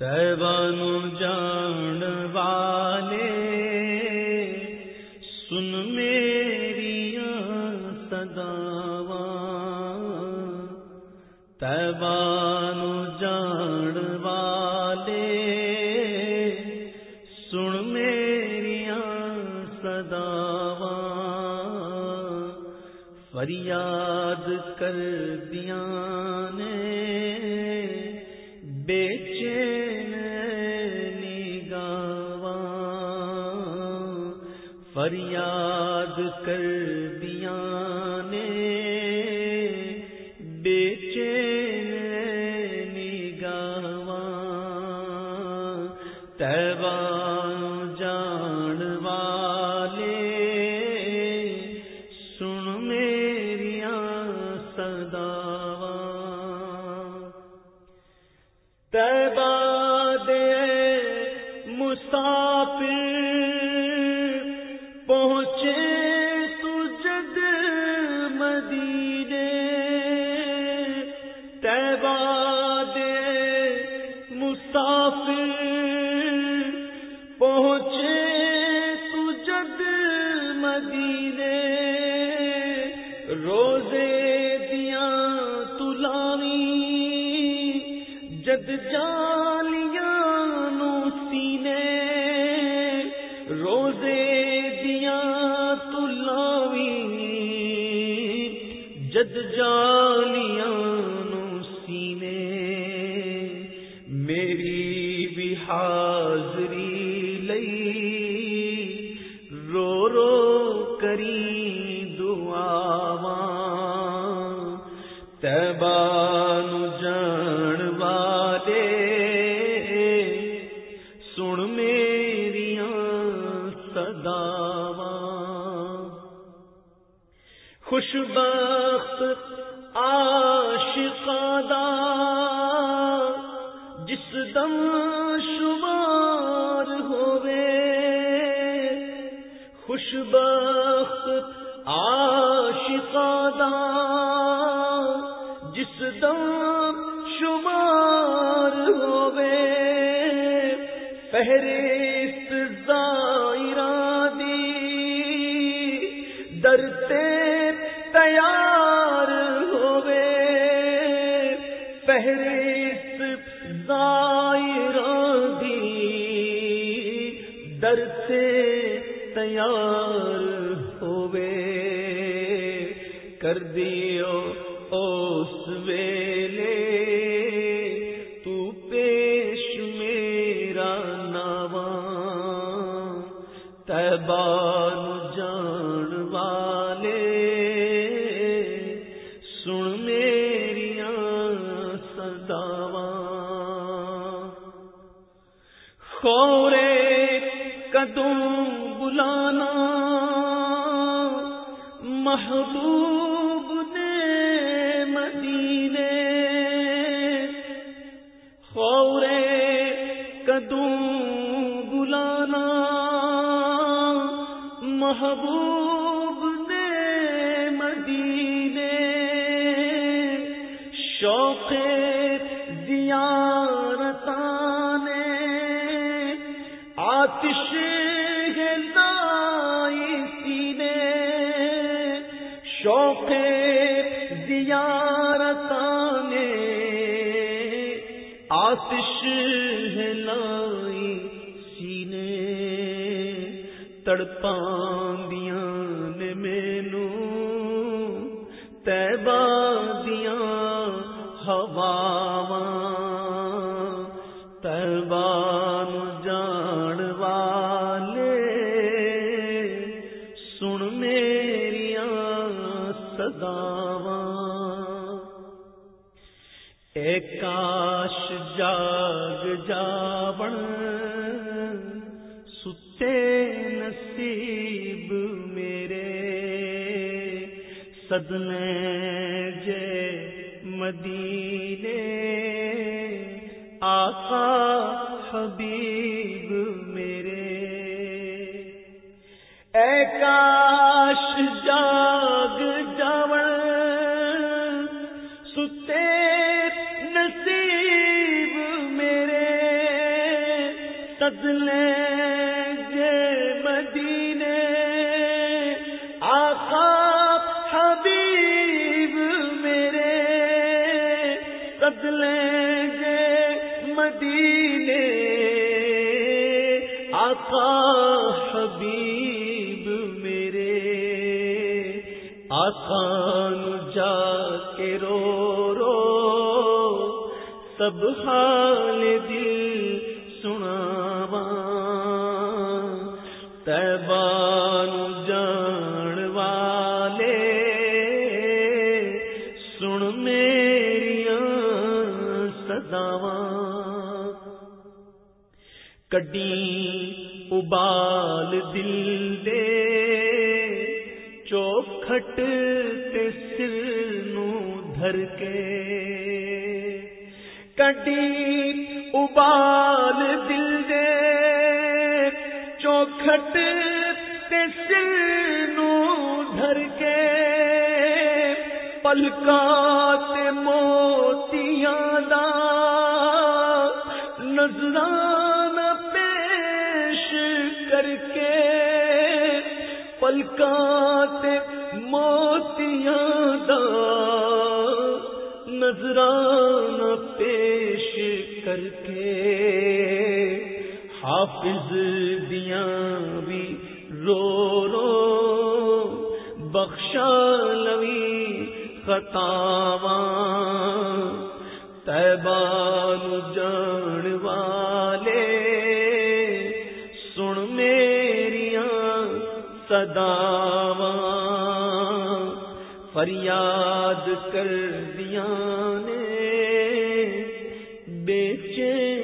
تیبانو جان والے، سن میری سداوا تیبانو جان والے، سن میری سداوا فریاد کر دیا فریاد کر روزے دیا تلانی جد جالیاں نو سینے، روزے دیا تلاوی جد جالیاں نو سینے۔ میری بھی حاضری لئی آشقادہ جس دم شمار ہوئے خوشبخت آشقادہ جس دم شمار ہوے فہرست یار ہوے کر دیو اس ویلے۔ تو پیش میرا نواں تبان دوں بلانا محبوب نے مدینے خورے کدوں بلانا محبوب نے مدینے شوق زیارتانے آتش شوق نے آتش لائی سینے تڑپاندیاں نے مینو تیبا دیا ہوا کاش جاگ جاون ستے نصیب میرے سدنے جے مدینے آقا حبیب میرے اے کاش جاگ آقا جا کے رو رو، سب حال دل سنا تیبان جان والے، سن میریا سداواں کڈی ابال دل دے چوکھٹ تے سر نو دھر کے۔ کٹی ابال دل دے۔ چوکھٹ سر نو دھر کے۔ پلکات موتیاں پلکات موتیاں دا نظران پیش کر کے حافظ دیا بھی رو رو بخشا لوی خطاواں تیبان جان سداواں فریاد کر دیا نے بیچے